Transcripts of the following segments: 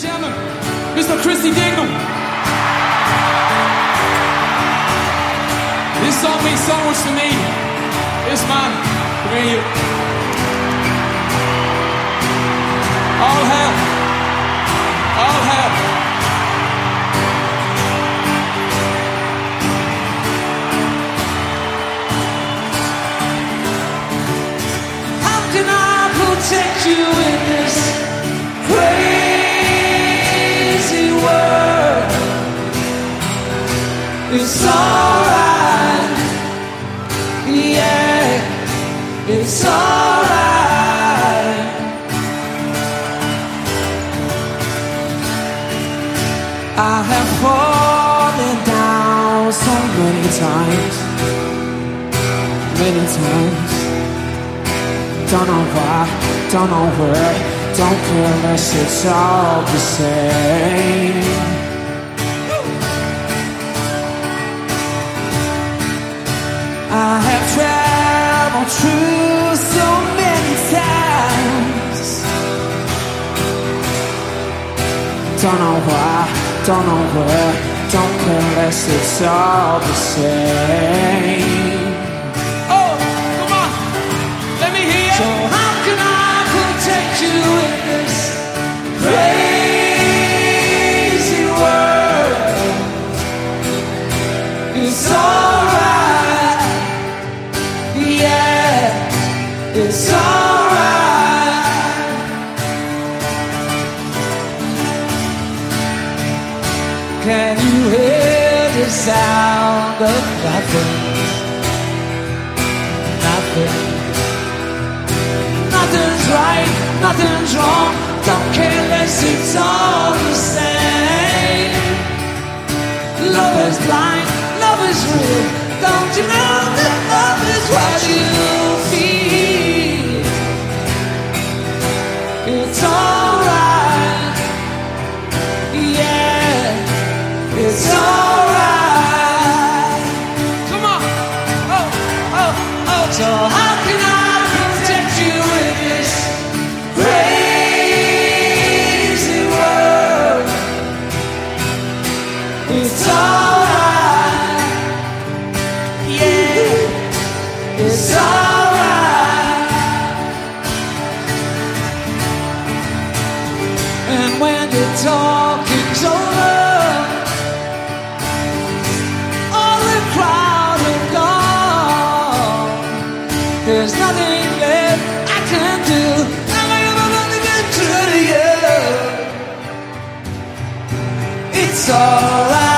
gentlemen, Mr. Christy Dignam. This song means so much to me. This man, bring you. All hell. All hell. How can I protect you It's alright, yeah, it's alright. I have fallen down so many times, many times. Don't know why, don't know where, don't care unless it's all the same. Don't know why, don't know where, don't care unless it's all the same. Oh, come on, let me hear. So how can I protect you in this crazy world? It's alright, yeah, it's alright. Can you hear the sound of nothing? Nothing. Nothing's right, nothing's wrong. Don't care less, it's all the same. Love is blind, love is real. Don't you know that love is what you feel? It's alright, And when the talking's over, all the crowd are gone. There's nothing left I can do. I'm ever gonna get to you. It's alright.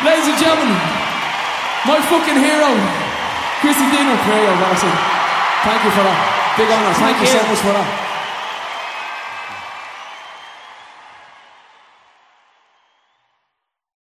Ladies and gentlemen, my fucking hero, Chrissy Dino Prayer, Thank you for that. Big honor. Thank, you so much for that.